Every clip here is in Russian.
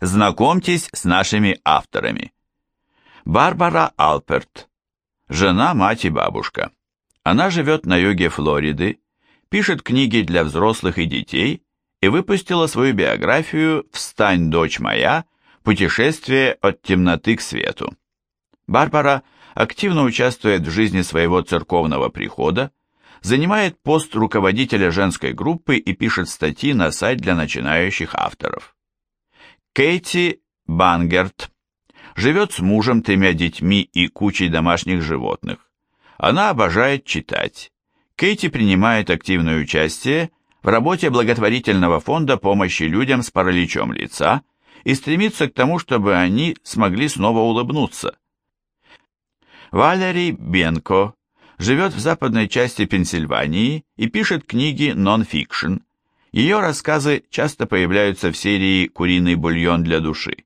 Знакомьтесь с нашими авторами. Барбара Алперт. Жена, мать и бабушка. Она живет на юге Флориды, пишет книги для взрослых и детей и выпустила свою биографию «Встань, дочь моя. Путешествие от темноты к свету». Барбара активно участвует в жизни своего церковного прихода, занимает пост руководителя женской группы и пишет статьи на сайт для начинающих авторов. Кейти Бангерт живет с мужем, тремя детьми и кучей домашних животных. Она обожает читать. Кейти принимает активное участие в работе благотворительного фонда помощи людям с параличом лица и стремится к тому, чтобы они смогли снова улыбнуться. Валерий Бенко живет в западной части Пенсильвании и пишет книги нон-фикшн. Ее рассказы часто появляются в серии «Куриный бульон для души».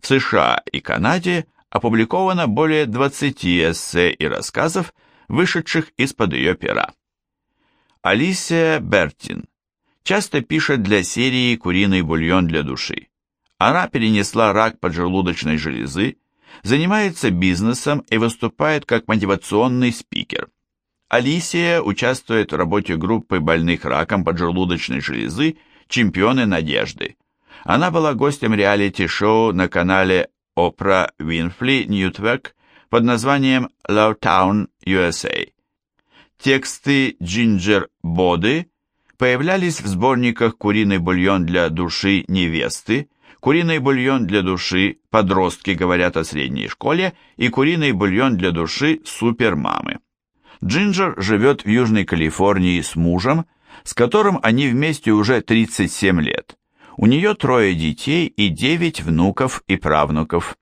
В США и Канаде опубликовано более 20 эссе и рассказов, вышедших из-под ее пера. Алисия Бертин часто пишет для серии «Куриный бульон для души». Она перенесла рак поджелудочной железы, занимается бизнесом и выступает как мотивационный спикер – Алисия участвует в работе группы больных раком поджелудочной железы «Чемпионы надежды». Она была гостем реалити-шоу на канале Опра Винфли Ньютверк под названием Lowtown USA. Тексты Джинджер Боды появлялись в сборниках «Куриный бульон для души невесты», «Куриный бульон для души подростки говорят о средней школе» и «Куриный бульон для души супермамы». Джинджер живет в Южной Калифорнии с мужем, с которым они вместе уже 37 лет. У нее трое детей и девять внуков и правнуков.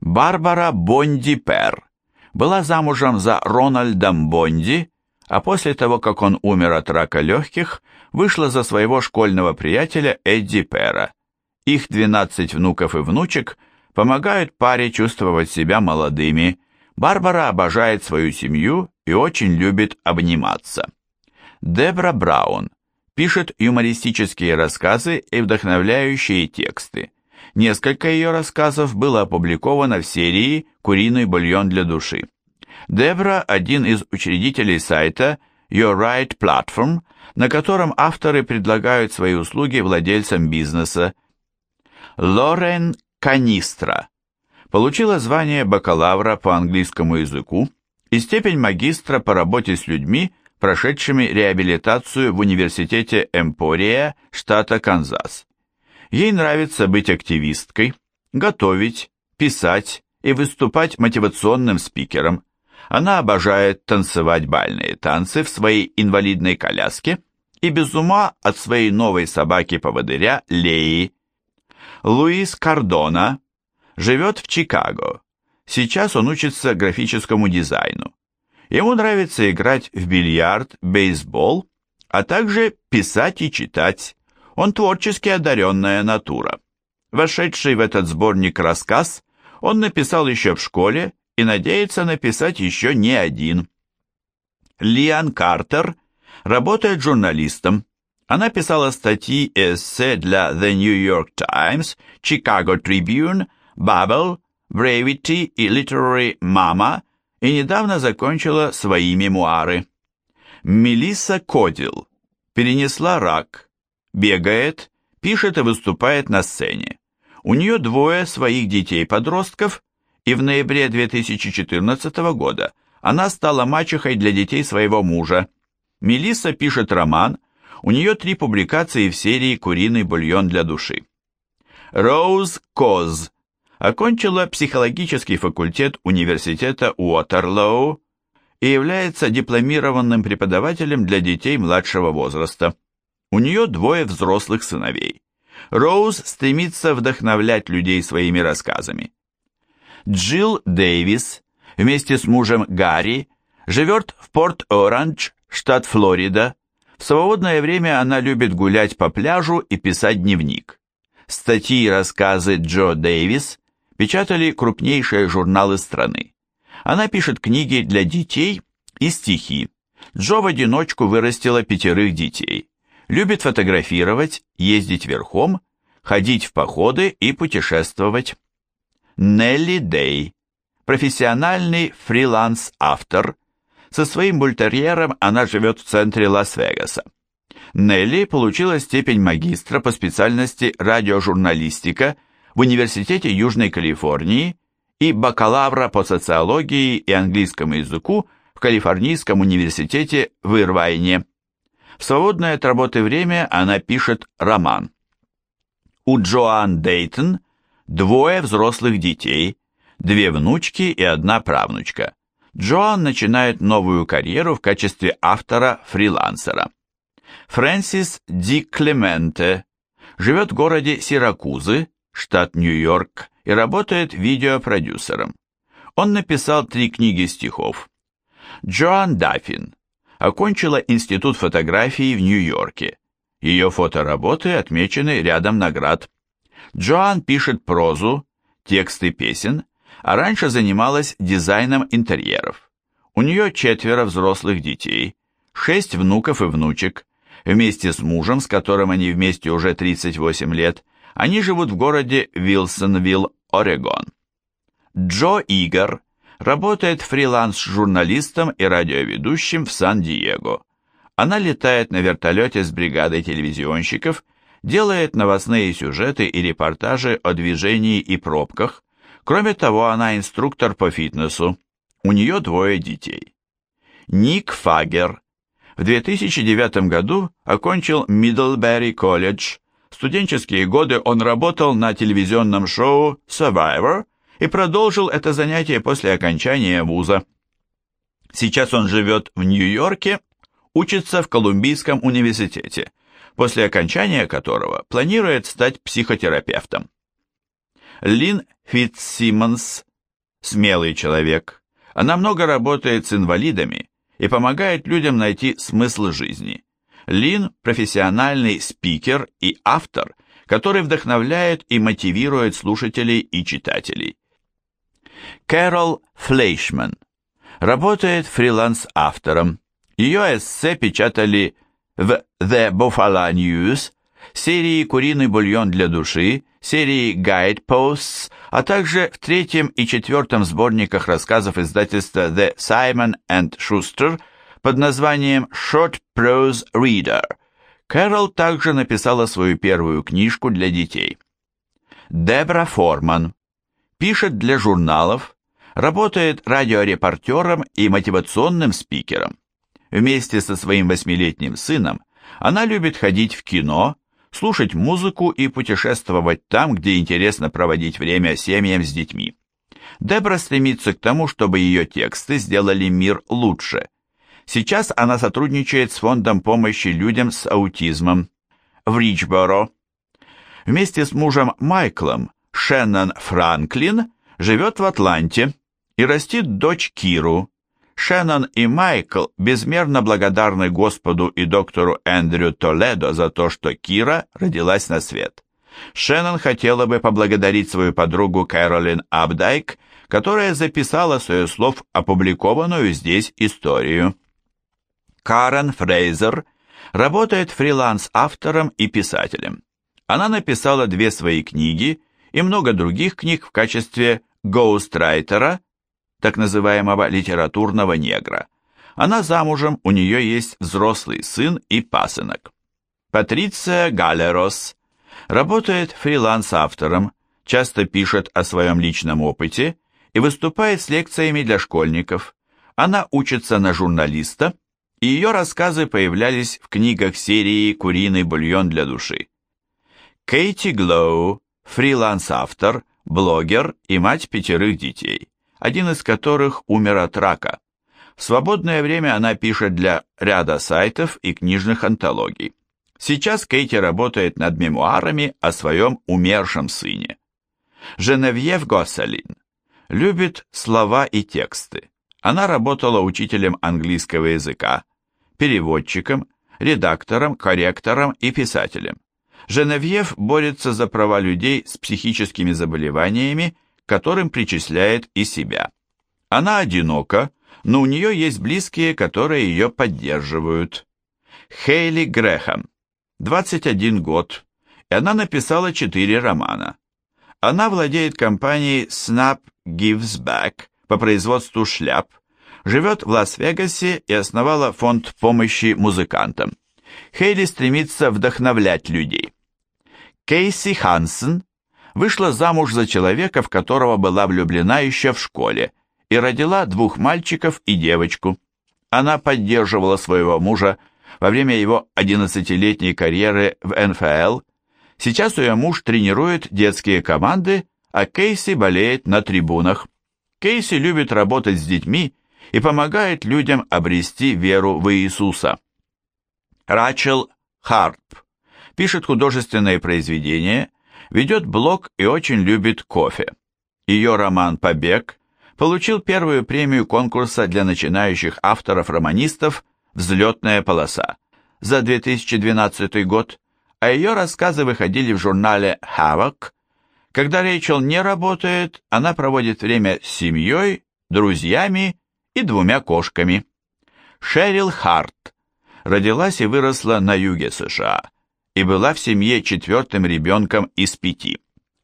Барбара Бонди Пер была замужем за Рональдом Бонди, а после того, как он умер от рака легких, вышла за своего школьного приятеля Эдди Пера. Их 12 внуков и внучек помогают паре чувствовать себя молодыми. Барбара обожает свою семью и очень любит обниматься. Дебра Браун пишет юмористические рассказы и вдохновляющие тексты. Несколько ее рассказов было опубликовано в серии «Куриный бульон для души». Дебра – один из учредителей сайта Your Right Platform, на котором авторы предлагают свои услуги владельцам бизнеса. Лорен Канистра получила звание бакалавра по английскому языку и степень магистра по работе с людьми, прошедшими реабилитацию в университете Эмпория, штата Канзас. Ей нравится быть активисткой, готовить, писать и выступать мотивационным спикером. Она обожает танцевать бальные танцы в своей инвалидной коляске и без ума от своей новой собаки-поводыря Леи. Луис Кардона живет в Чикаго, Сейчас он учится графическому дизайну. Ему нравится играть в бильярд, бейсбол, а также писать и читать. Он творчески одаренная натура. Вошедший в этот сборник рассказ он написал еще в школе и надеется написать еще не один. Лиан Картер работает журналистом. Она писала статьи и эссе для The New York Times, Chicago Tribune, Babel, Bravity и Literary Mama и недавно закончила свои мемуары. Мелисса Кодил перенесла рак, бегает, пишет и выступает на сцене. У нее двое своих детей-подростков, и в ноябре 2014 года она стала мачехой для детей своего мужа. Мелисса пишет роман, у нее три публикации в серии «Куриный бульон для души». Роуз Коз окончила психологический факультет университета Уотерлоу и является дипломированным преподавателем для детей младшего возраста. У нее двое взрослых сыновей. Роуз стремится вдохновлять людей своими рассказами. Джилл Дэвис вместе с мужем Гарри живет в Порт-Оранж, штат Флорида. В свободное время она любит гулять по пляжу и писать дневник. Статьи и рассказы Джо Дэвис печатали крупнейшие журналы страны. Она пишет книги для детей и стихи. Джо в одиночку вырастила пятерых детей. Любит фотографировать, ездить верхом, ходить в походы и путешествовать. Нелли Дэй, профессиональный фриланс-автор. Со своим бультерьером она живет в центре Лас-Вегаса. Нелли получила степень магистра по специальности радиожурналистика в Университете Южной Калифорнии и бакалавра по социологии и английскому языку в Калифорнийском университете в Ирвайне. В свободное от работы время она пишет роман. У Джоан Дейтон двое взрослых детей, две внучки и одна правнучка. Джоан начинает новую карьеру в качестве автора-фрилансера. Фрэнсис Ди Клементе живет в городе Сиракузы, штат Нью-Йорк, и работает видеопродюсером. Он написал три книги стихов. Джоан Даффин окончила Институт фотографии в Нью-Йорке. Ее фотоработы отмечены рядом наград. Джоан пишет прозу, тексты песен, а раньше занималась дизайном интерьеров. У нее четверо взрослых детей, шесть внуков и внучек. Вместе с мужем, с которым они вместе уже 38 лет, они живут в городе Вилсонвилл, Орегон. Джо Игор работает фриланс-журналистом и радиоведущим в Сан-Диего. Она летает на вертолете с бригадой телевизионщиков, делает новостные сюжеты и репортажи о движении и пробках. Кроме того, она инструктор по фитнесу. У нее двое детей. Ник Фагер в 2009 году окончил Middlebury College. Студенческие годы он работал на телевизионном шоу Survivor и продолжил это занятие после окончания вуза. Сейчас он живет в Нью-Йорке учится в Колумбийском университете, после окончания которого планирует стать психотерапевтом. Лин Фитцсимонс – смелый человек. Она много работает с инвалидами и помогает людям найти смысл жизни. Лин – профессиональный спикер и автор, который вдохновляет и мотивирует слушателей и читателей. Кэрол Флейшман работает фриланс-автором, ее эссе печатали в The Buffalo News, серии «Куриный бульон для души», серии Guideposts, а также в третьем и четвертом сборниках рассказов издательства The Simon and Schuster под названием Short Prose Reader. Кэрол также написала свою первую книжку для детей. Дебра Форман пишет для журналов, работает радиорепортером и мотивационным спикером. Вместе со своим восьмилетним сыном она любит ходить в кино, слушать музыку и путешествовать там, где интересно проводить время семьям с детьми. Дебра стремится к тому, чтобы ее тексты сделали мир лучше. Сейчас она сотрудничает с фондом помощи людям с аутизмом в Ричборо. Вместе с мужем Майклом Шеннон Франклин живет в Атланте и растит дочь Киру, Шеннон и Майкл безмерно благодарны Господу и доктору Эндрю Толедо за то, что Кира родилась на свет. Шеннон хотела бы поблагодарить свою подругу Кэролин Абдайк, которая записала с ее слов опубликованную здесь историю. Карен Фрейзер работает фриланс-автором и писателем. Она написала две свои книги и много других книг в качестве гоустрайтера так называемого литературного негра. Она замужем, у нее есть взрослый сын и пасынок. Патриция Галерос работает фриланс-автором, часто пишет о своем личном опыте и выступает с лекциями для школьников. Она учится на журналиста, и ее рассказы появлялись в книгах серии «Куриный бульон для души». Кейти Глоу, фриланс-автор, блогер и мать пятерых детей один из которых умер от рака. В свободное время она пишет для ряда сайтов и книжных антологий. Сейчас Кейти работает над мемуарами о своем умершем сыне. Женевьев Госселин любит слова и тексты. Она работала учителем английского языка, переводчиком, редактором, корректором и писателем. Женевьев борется за права людей с психическими заболеваниями которым причисляет и себя. Она одинока, но у нее есть близкие, которые ее поддерживают. Хейли Грэхэм, 21 год, и она написала четыре романа. Она владеет компанией Snap Gives Back по производству шляп, живет в Лас-Вегасе и основала фонд помощи музыкантам. Хейли стремится вдохновлять людей. Кейси Хансен вышла замуж за человека, в которого была влюблена еще в школе, и родила двух мальчиков и девочку. Она поддерживала своего мужа во время его 11-летней карьеры в НФЛ. Сейчас ее муж тренирует детские команды, а Кейси болеет на трибунах. Кейси любит работать с детьми и помогает людям обрести веру в Иисуса. Рачел Харп пишет художественные произведения, ведет блог и очень любит кофе. Ее роман «Побег» получил первую премию конкурса для начинающих авторов-романистов «Взлетная полоса» за 2012 год, а ее рассказы выходили в журнале «Havoc». Когда Рэйчел не работает, она проводит время с семьей, друзьями и двумя кошками. Шерил Харт родилась и выросла на юге США и была в семье четвертым ребенком из пяти.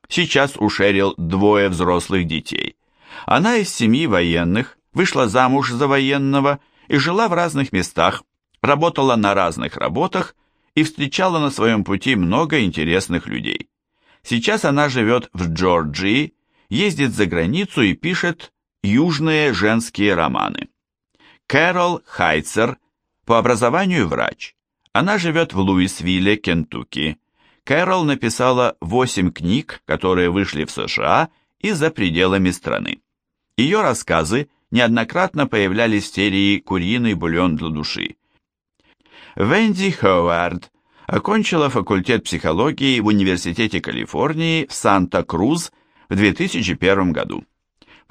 Сейчас у Шерил двое взрослых детей. Она из семьи военных, вышла замуж за военного и жила в разных местах, работала на разных работах и встречала на своем пути много интересных людей. Сейчас она живет в Джорджии, ездит за границу и пишет южные женские романы. Кэрол Хайцер, по образованию врач. Она живет в Луисвилле, Кентукки. Кэрол написала 8 книг, которые вышли в США и за пределами страны. Ее рассказы неоднократно появлялись в серии «Куриный бульон для души». Венди Ховард окончила факультет психологии в Университете Калифорнии в Санта-Крuz в 2001 году.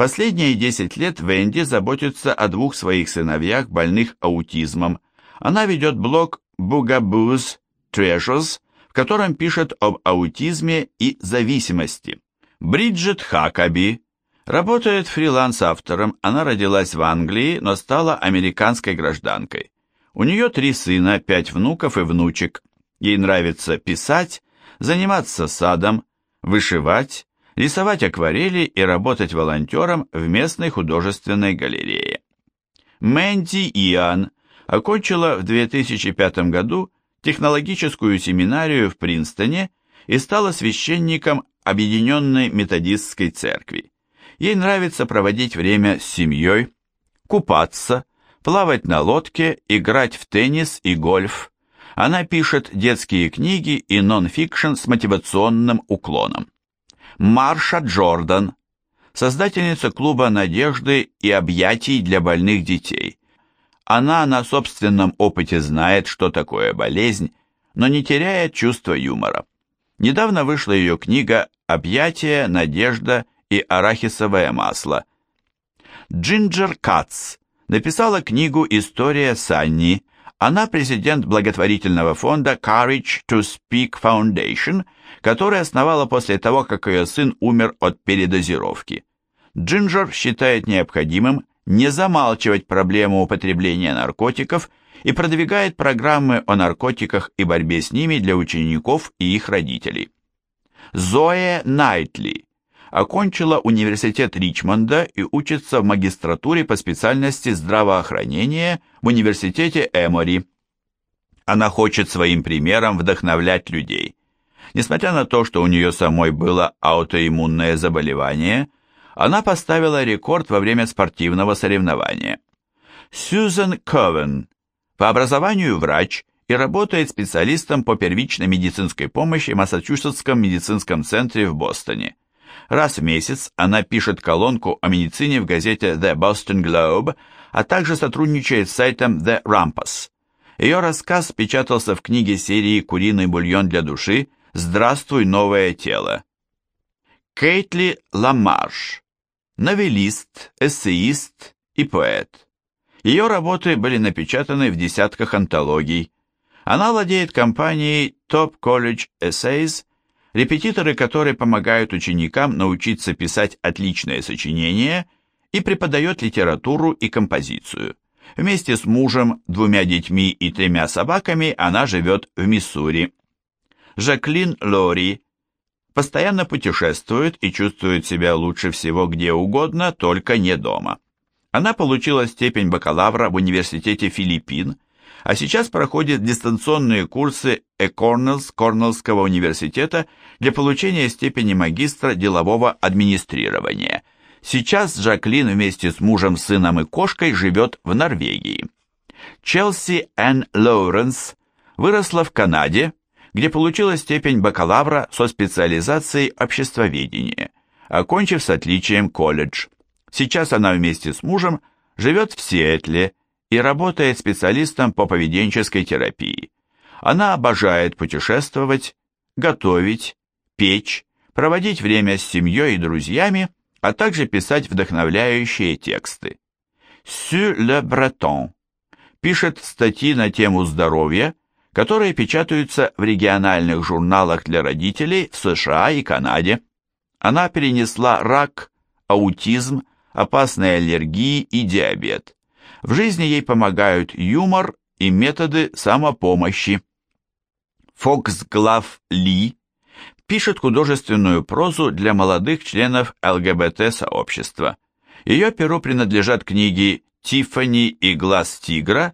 Последние 10 лет Венди заботится о двух своих сыновьях, больных аутизмом. Она ведет блог Bugaboos Treasures, в котором пишет об аутизме и зависимости. Бриджит Хакаби работает фриланс-автором, она родилась в Англии, но стала американской гражданкой. У нее три сына, пять внуков и внучек. Ей нравится писать, заниматься садом, вышивать, рисовать акварели и работать волонтером в местной художественной галерее. Мэнди Иан окончила в 2005 году технологическую семинарию в Принстоне и стала священником Объединенной Методистской Церкви. Ей нравится проводить время с семьей, купаться, плавать на лодке, играть в теннис и гольф. Она пишет детские книги и нон-фикшн с мотивационным уклоном. Марша Джордан, создательница клуба надежды и объятий для больных детей. Она на собственном опыте знает, что такое болезнь, но не теряет чувства юмора. Недавно вышла ее книга «Объятия, надежда и арахисовое масло». Джинджер Кац написала книгу «История Санни». Она президент благотворительного фонда Courage to Speak Foundation – который основала после того, как ее сын умер от передозировки. Джинджер считает необходимым не замалчивать проблему употребления наркотиков и продвигает программы о наркотиках и борьбе с ними для учеников и их родителей. Зоя Найтли окончила университет Ричмонда и учится в магистратуре по специальности здравоохранения в университете Эмори. Она хочет своим примером вдохновлять людей. Несмотря на то, что у нее самой было аутоиммунное заболевание, она поставила рекорд во время спортивного соревнования. Сьюзен Ковен по образованию врач и работает специалистом по первичной медицинской помощи в Массачусетском медицинском центре в Бостоне. Раз в месяц она пишет колонку о медицине в газете The Boston Globe, а также сотрудничает с сайтом The Rumpus. Ее рассказ печатался в книге серии «Куриный бульон для души» «Здравствуй, новое тело». Кейтли Ламарш, новелист, эссеист и поэт. Ее работы были напечатаны в десятках антологий. Она владеет компанией Top College Essays, репетиторы которой помогают ученикам научиться писать отличные сочинения и преподает литературу и композицию. Вместе с мужем, двумя детьми и тремя собаками она живет в Миссури. Жаклин Лори постоянно путешествует и чувствует себя лучше всего где угодно, только не дома. Она получила степень бакалавра в Университете Филиппин, а сейчас проходит дистанционные курсы Экорнелс Корнеллского университета для получения степени магистра делового администрирования. Сейчас Жаклин вместе с мужем, сыном и кошкой живет в Норвегии. Челси Энн Лоуренс выросла в Канаде, где получила степень бакалавра со специализацией обществоведения, окончив с отличием колледж. Сейчас она вместе с мужем живет в Сиэтле и работает специалистом по поведенческой терапии. Она обожает путешествовать, готовить, печь, проводить время с семьей и друзьями, а также писать вдохновляющие тексты. Sur le Breton пишет статьи на тему здоровья, которые печатаются в региональных журналах для родителей в США и Канаде. Она перенесла рак, аутизм, опасные аллергии и диабет. В жизни ей помогают юмор и методы самопомощи. Фоксглав Ли пишет художественную прозу для молодых членов ЛГБТ-сообщества. Ее перу принадлежат книги «Тиффани и глаз тигра»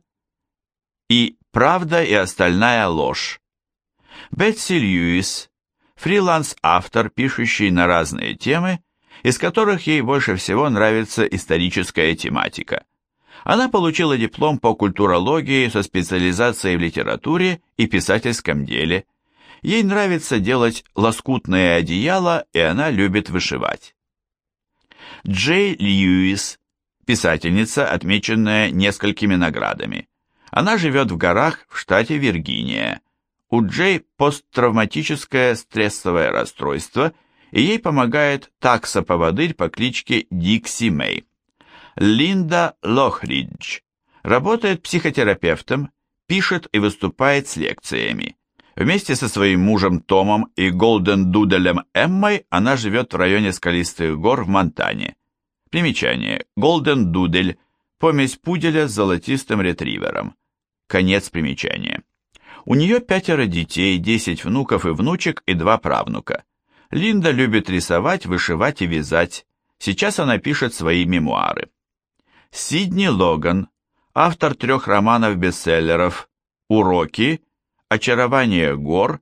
и Правда и остальная ложь. Бетси Льюис, фриланс-автор, пишущий на разные темы, из которых ей больше всего нравится историческая тематика. Она получила диплом по культурологии со специализацией в литературе и писательском деле. Ей нравится делать лоскутные одеяла, и она любит вышивать. Джей Льюис, писательница, отмеченная несколькими наградами. Она живет в горах в штате Виргиния. У Джей посттравматическое стрессовое расстройство, и ей помогает такса-поводырь по кличке Дикси Мэй. Линда Лохридж работает психотерапевтом, пишет и выступает с лекциями. Вместе со своим мужем Томом и Голден Дуделем Эммой она живет в районе скалистых гор в Монтане. Примечание. Голден Дудель Помесь пуделя с золотистым ретривером. Конец примечания. У нее пятеро детей, десять внуков и внучек и два правнука. Линда любит рисовать, вышивать и вязать. Сейчас она пишет свои мемуары. Сидни Логан, автор трех романов-бестселлеров «Уроки», «Очарование гор»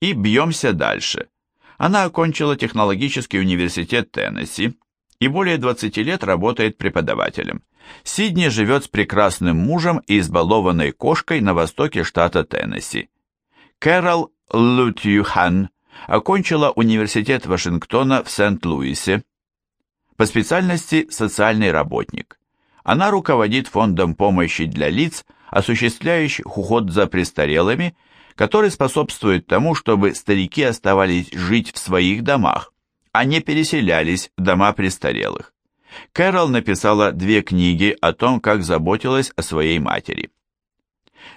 и «Бьемся дальше». Она окончила технологический университет Теннесси и более 20 лет работает преподавателем. Сидни живет с прекрасным мужем и избалованной кошкой на востоке штата Теннесси. Кэрол Лутьюхан окончила университет Вашингтона в Сент-Луисе. По специальности социальный работник. Она руководит фондом помощи для лиц, осуществляющих уход за престарелыми, который способствует тому, чтобы старики оставались жить в своих домах, а не переселялись в дома престарелых. Кэрол написала две книги о том, как заботилась о своей матери.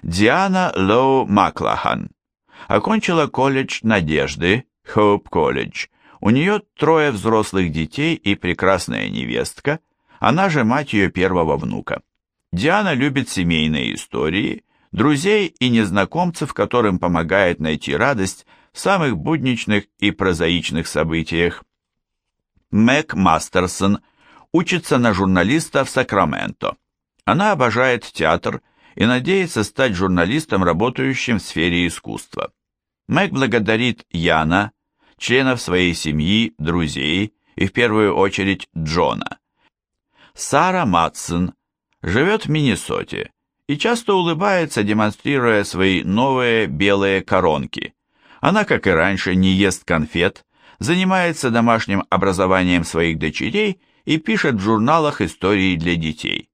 Диана Лоу Маклахан окончила колледж Надежды, Хоуп колледж. У нее трое взрослых детей и прекрасная невестка, она же мать ее первого внука. Диана любит семейные истории, друзей и незнакомцев, которым помогает найти радость в самых будничных и прозаичных событиях. Мэг Мастерсон – учится на журналиста в Сакраменто. Она обожает театр и надеется стать журналистом, работающим в сфере искусства. Мэг благодарит Яна, членов своей семьи, друзей и в первую очередь Джона. Сара Матсон живет в Миннесоте и часто улыбается, демонстрируя свои новые белые коронки. Она, как и раньше, не ест конфет, занимается домашним образованием своих дочерей и пишет в журналах истории для детей.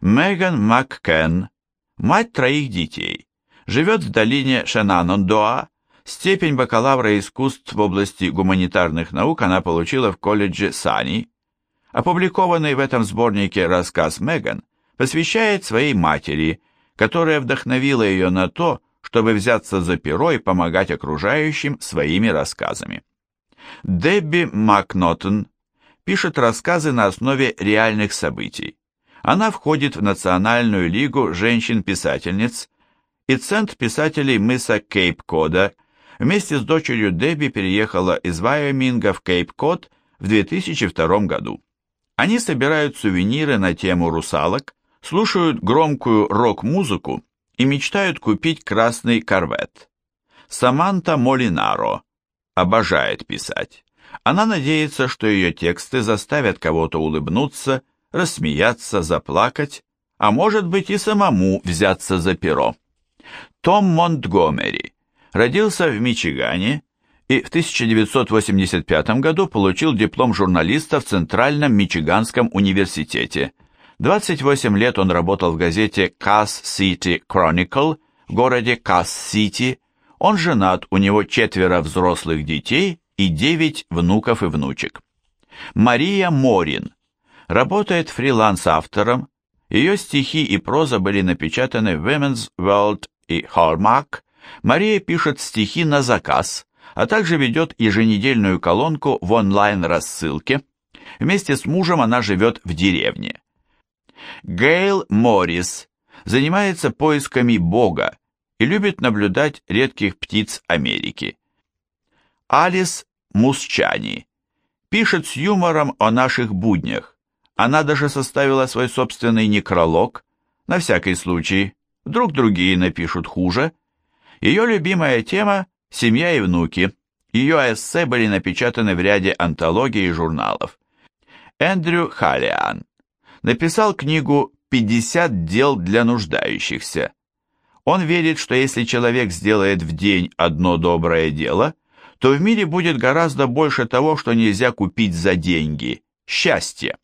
Меган Маккен, мать троих детей, живет в долине Шенанондоа, степень бакалавра искусств в области гуманитарных наук она получила в колледже Сани. Опубликованный в этом сборнике рассказ Меган посвящает своей матери, которая вдохновила ее на то, чтобы взяться за перо и помогать окружающим своими рассказами. Дебби Макнотон пишет рассказы на основе реальных событий. Она входит в Национальную лигу женщин-писательниц и Центр писателей мыса Кейп-Кода, вместе с дочерью Дебби переехала из Вайоминга в Кейп-Кот в 2002 году. Они собирают сувениры на тему русалок, слушают громкую рок-музыку и мечтают купить красный корвет. Саманта Молинаро обожает писать. Она надеется, что ее тексты заставят кого-то улыбнуться, рассмеяться, заплакать, а может быть и самому взяться за перо. Том Монтгомери родился в Мичигане и в 1985 году получил диплом журналиста в Центральном Мичиганском университете. 28 лет он работал в газете Cass City Chronicle в городе Касс-Сити. Он женат, у него четверо взрослых детей и девять внуков и внучек. Мария Морин работает фриланс-автором, ее стихи и проза были напечатаны в Women's World и Hallmark. Мария пишет стихи на заказ, а также ведет еженедельную колонку в онлайн-рассылке. Вместе с мужем она живет в деревне. Гейл Моррис занимается поисками Бога и любит наблюдать редких птиц Америки. Алис Мусчани пишет с юмором о наших буднях. Она даже составила свой собственный некролог, на всякий случай, вдруг другие напишут хуже. Ее любимая тема – семья и внуки. Ее эссе были напечатаны в ряде антологий и журналов. Эндрю Халлиан написал книгу «50 дел для нуждающихся». Он верит, что если человек сделает в день одно доброе дело, то в мире будет гораздо больше того, что нельзя купить за деньги – счастье.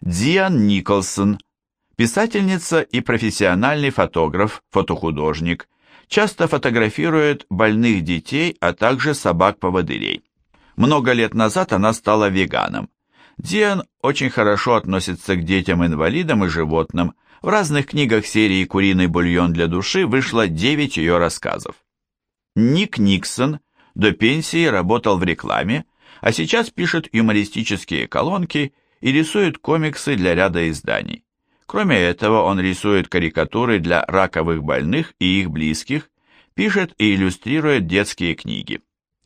Диан Николсон, писательница и профессиональный фотограф, фотохудожник, часто фотографирует больных детей, а также собак-поводырей. Много лет назад она стала веганом. Диан очень хорошо относится к детям-инвалидам и животным. В разных книгах серии «Куриный бульон для души» вышло 9 ее рассказов. Ник Никсон до пенсии работал в рекламе, а сейчас пишет юмористические колонки и рисует комиксы для ряда изданий. Кроме этого, он рисует карикатуры для раковых больных и их близких, пишет и иллюстрирует детские книги.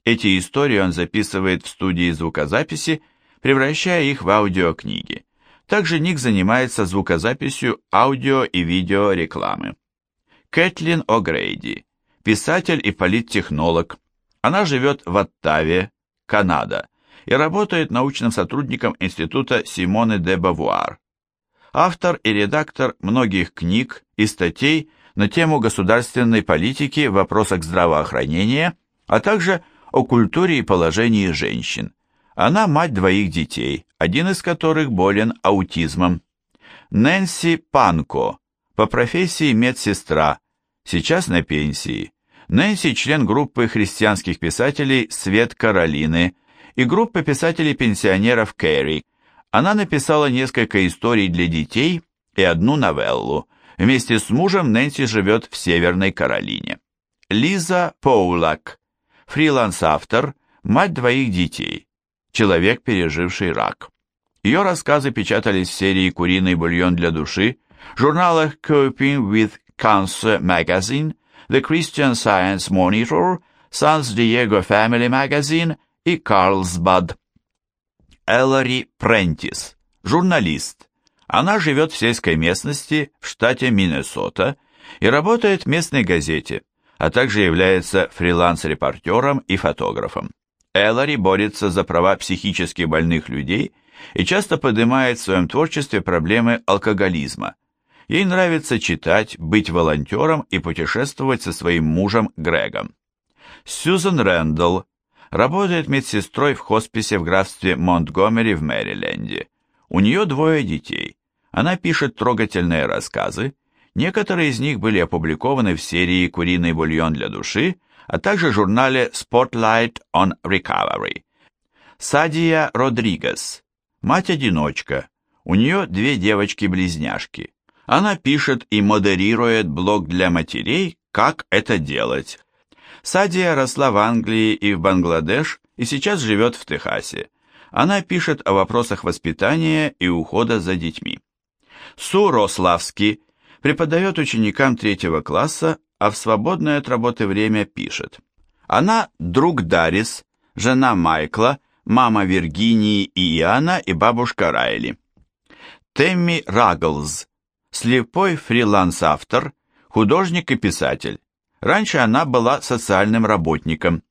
Эти истории он записывает в студии звукозаписи превращая их в аудиокниги. Также Ник занимается звукозаписью аудио и видео рекламы. Кэтлин О'Грейди, писатель и политтехнолог. Она живет в Оттаве, Канада, и работает научным сотрудником Института Симоны де Бавуар. Автор и редактор многих книг и статей на тему государственной политики в вопросах здравоохранения, а также о культуре и положении женщин. Она мать двоих детей, один из которых болен аутизмом. Нэнси Панко, по профессии медсестра, сейчас на пенсии. Нэнси член группы христианских писателей «Свет Каролины» и группы писателей-пенсионеров Кэрри. Она написала несколько историй для детей и одну новеллу. Вместе с мужем Нэнси живет в Северной Каролине. Лиза Поулак, фриланс-автор, мать двоих детей человек, переживший рак. Ее рассказы печатались в серии «Куриный бульон для души», журналах Coping with Cancer Magazine, The Christian Science Monitor, San Diego Family Magazine и Carlsbad. Эллари Прентис, журналист. Она живет в сельской местности в штате Миннесота и работает в местной газете, а также является фриланс-репортером и фотографом. Эллари борется за права психически больных людей и часто поднимает в своем творчестве проблемы алкоголизма. Ей нравится читать, быть волонтером и путешествовать со своим мужем Грегом. Сьюзен Рэндалл работает медсестрой в хосписе в графстве Монтгомери в Мэриленде. У нее двое детей. Она пишет трогательные рассказы, некоторые из них были опубликованы в серии «Куриный бульон для души», а также журнале Spotlight on Recovery. Садия Родригес, мать-одиночка, у нее две девочки-близняшки. Она пишет и модерирует блог для матерей «Как это делать». Садия росла в Англии и в Бангладеш и сейчас живет в Техасе. Она пишет о вопросах воспитания и ухода за детьми. Су Рославский преподает ученикам третьего класса а в свободное от работы время пишет. Она друг Дарис, жена Майкла, мама Виргинии и Иоанна и бабушка Райли. Тэмми Рагглз, слепой фриланс-автор, художник и писатель. Раньше она была социальным работником.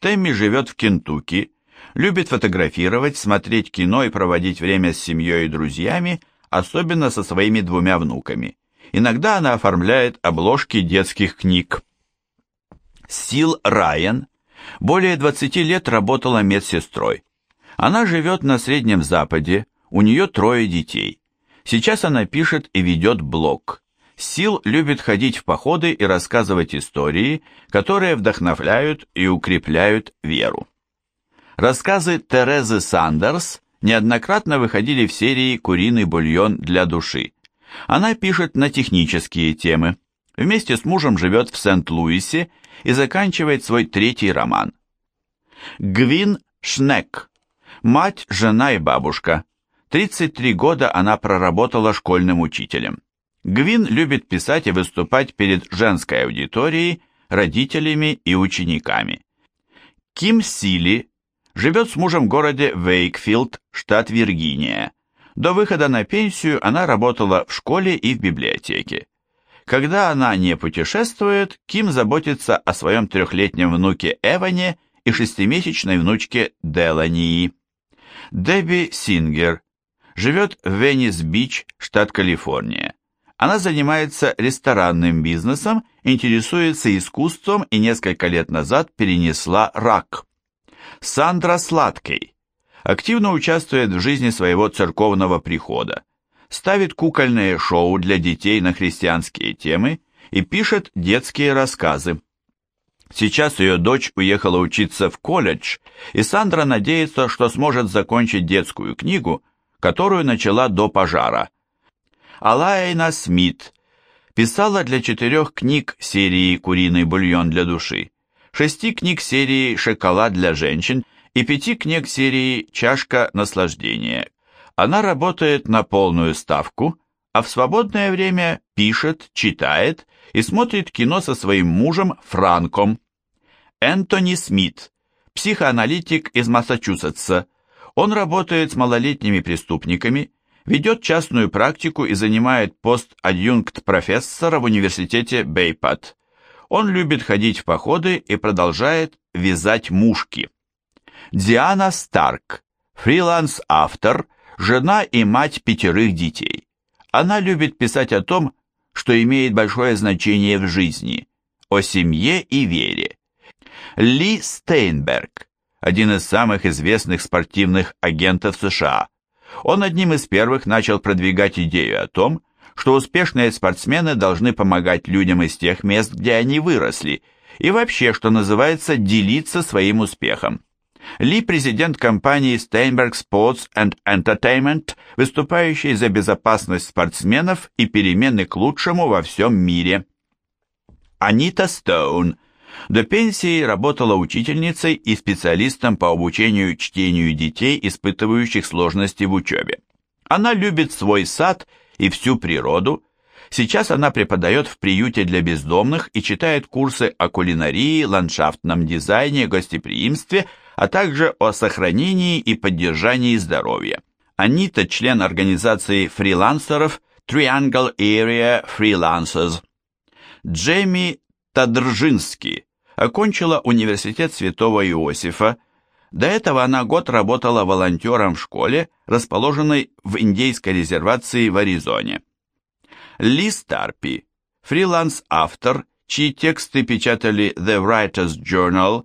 Тэмми живет в Кентукки, любит фотографировать, смотреть кино и проводить время с семьей и друзьями, особенно со своими двумя внуками. Иногда она оформляет обложки детских книг. Сил Райан более 20 лет работала медсестрой. Она живет на Среднем Западе, у нее трое детей. Сейчас она пишет и ведет блог. Сил любит ходить в походы и рассказывать истории, которые вдохновляют и укрепляют веру. Рассказы Терезы Сандерс неоднократно выходили в серии «Куриный бульон для души». Она пишет на технические темы. Вместе с мужем живет в Сент-Луисе и заканчивает свой третий роман. Гвин Шнек. Мать, жена и бабушка. 33 года она проработала школьным учителем. Гвин любит писать и выступать перед женской аудиторией, родителями и учениками. Ким Сили живет с мужем в городе Вейкфилд, штат Виргиния. До выхода на пенсию она работала в школе и в библиотеке. Когда она не путешествует, Ким заботится о своем трехлетнем внуке Эване и шестимесячной внучке Делании. Дебби Сингер живет в Веннис-Бич, штат Калифорния. Она занимается ресторанным бизнесом, интересуется искусством и несколько лет назад перенесла рак. Сандра Сладкий активно участвует в жизни своего церковного прихода, ставит кукольные шоу для детей на христианские темы и пишет детские рассказы. Сейчас ее дочь уехала учиться в колледж, и Сандра надеется, что сможет закончить детскую книгу, которую начала до пожара. Алайна Смит писала для четырех книг серии «Куриный бульон для души», шести книг серии «Шоколад для женщин» и пяти книг серии «Чашка наслаждения». Она работает на полную ставку, а в свободное время пишет, читает и смотрит кино со своим мужем Франком. Энтони Смит, психоаналитик из Массачусетса. Он работает с малолетними преступниками, ведет частную практику и занимает пост адъюнкт профессора в университете Бейпад. Он любит ходить в походы и продолжает вязать мушки. Диана Старк, фриланс-автор, жена и мать пятерых детей. Она любит писать о том, что имеет большое значение в жизни, о семье и вере. Ли Стейнберг, один из самых известных спортивных агентов США. Он одним из первых начал продвигать идею о том, что успешные спортсмены должны помогать людям из тех мест, где они выросли, и вообще, что называется, делиться своим успехом. Ли – президент компании Steinberg Sports and Entertainment, выступающий за безопасность спортсменов и перемены к лучшему во всем мире. Анита Стоун до пенсии работала учительницей и специалистом по обучению чтению детей, испытывающих сложности в учебе. Она любит свой сад и всю природу. Сейчас она преподает в приюте для бездомных и читает курсы о кулинарии, ландшафтном дизайне, гостеприимстве, а также о сохранении и поддержании здоровья. Анита – член организации фрилансеров Triangle Area Freelancers. Джейми Тадржинский окончила университет Святого Иосифа. До этого она год работала волонтером в школе, расположенной в индейской резервации в Аризоне. Ли Старпи, фриланс-автор, чьи тексты печатали The Writer's Journal,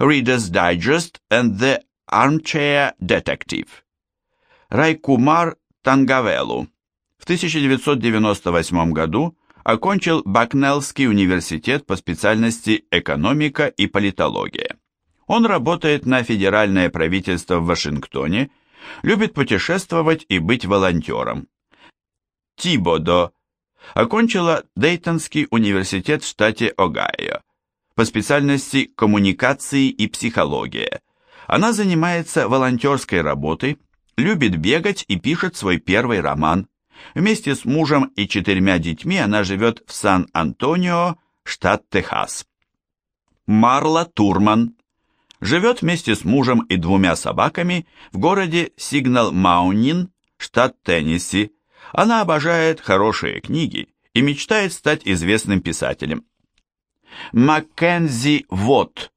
Reader's Digest and The Armchair Detective. Райкумар Тангавелу в 1998 году окончил Бакнеллский университет по специальности экономика и политология. Он работает на федеральное правительство в Вашингтоне, любит путешествовать и быть волонтером. Тибодо окончила Дейтонский университет в штате Огайо по специальности коммуникации и психология. Она занимается волонтерской работой, любит бегать и пишет свой первый роман. Вместе с мужем и четырьмя детьми она живет в Сан-Антонио, штат Техас. Марла Турман. Живет вместе с мужем и двумя собаками в городе Сигнал-Маунин, штат Теннесси. Она обожает хорошие книги и мечтает стать известным писателем. Маккензи Вот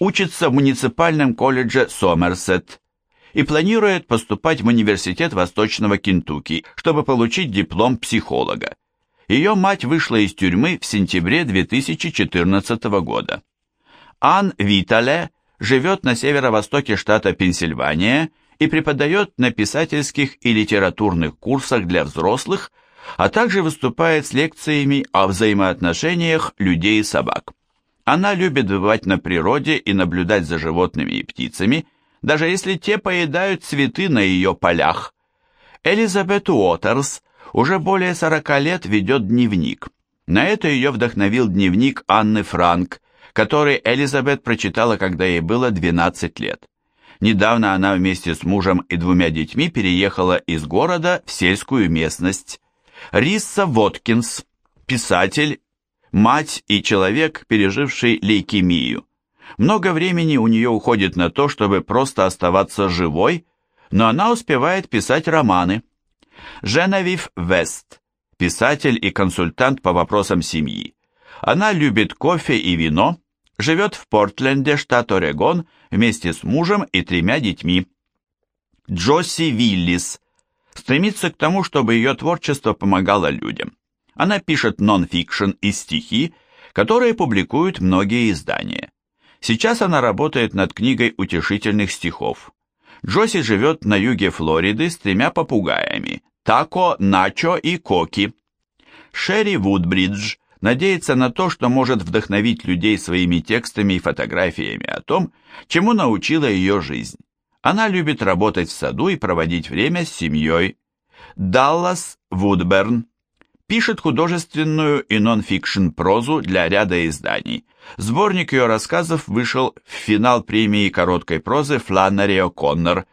учится в муниципальном колледже Сомерсет и планирует поступать в университет Восточного Кентукки, чтобы получить диплом психолога. Ее мать вышла из тюрьмы в сентябре 2014 года. Ан Витале живет на северо-востоке штата Пенсильвания и преподает на писательских и литературных курсах для взрослых, а также выступает с лекциями о взаимоотношениях людей и собак. Она любит бывать на природе и наблюдать за животными и птицами, даже если те поедают цветы на ее полях. Элизабет Уотерс уже более 40 лет ведет дневник. На это ее вдохновил дневник Анны Франк, который Элизабет прочитала, когда ей было 12 лет. Недавно она вместе с мужем и двумя детьми переехала из города в сельскую местность. Рисса Воткинс, писатель, мать и человек, переживший лейкемию. Много времени у нее уходит на то, чтобы просто оставаться живой, но она успевает писать романы. Женевив Вест, писатель и консультант по вопросам семьи. Она любит кофе и вино, живет в Портленде, штат Орегон, вместе с мужем и тремя детьми. Джосси Виллис стремится к тому, чтобы ее творчество помогало людям. Она пишет нон-фикшн и стихи, которые публикуют многие издания. Сейчас она работает над книгой утешительных стихов. Джоси живет на юге Флориды с тремя попугаями – Тако, Начо и Коки. Шерри Вудбридж надеется на то, что может вдохновить людей своими текстами и фотографиями о том, чему научила ее жизнь. Она любит работать в саду и проводить время с семьей. Даллас Вудберн пишет художественную и нон-фикшн прозу для ряда изданий. Сборник ее рассказов вышел в финал премии короткой прозы Фланнери О'Коннор.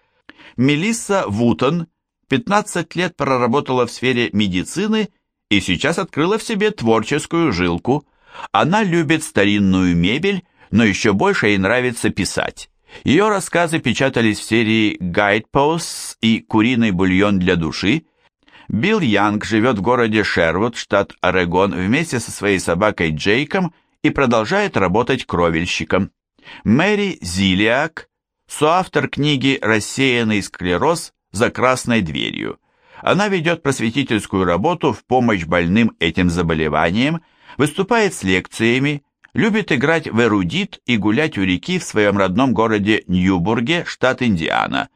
Мелисса Вутон 15 лет проработала в сфере медицины и сейчас открыла в себе творческую жилку. Она любит старинную мебель, но еще больше ей нравится писать. Ее рассказы печатались в серии «Guideposts» и «Куриный бульон для души». Билл Янг живет в городе Шервуд, штат Орегон, вместе со своей собакой Джейком и продолжает работать кровельщиком. Мэри Зилиак, соавтор книги «Рассеянный склероз за красной дверью». Она ведет просветительскую работу в помощь больным этим заболеванием, выступает с лекциями, любит играть в эрудит и гулять у реки в своем родном городе Ньюбурге, штат Индиана.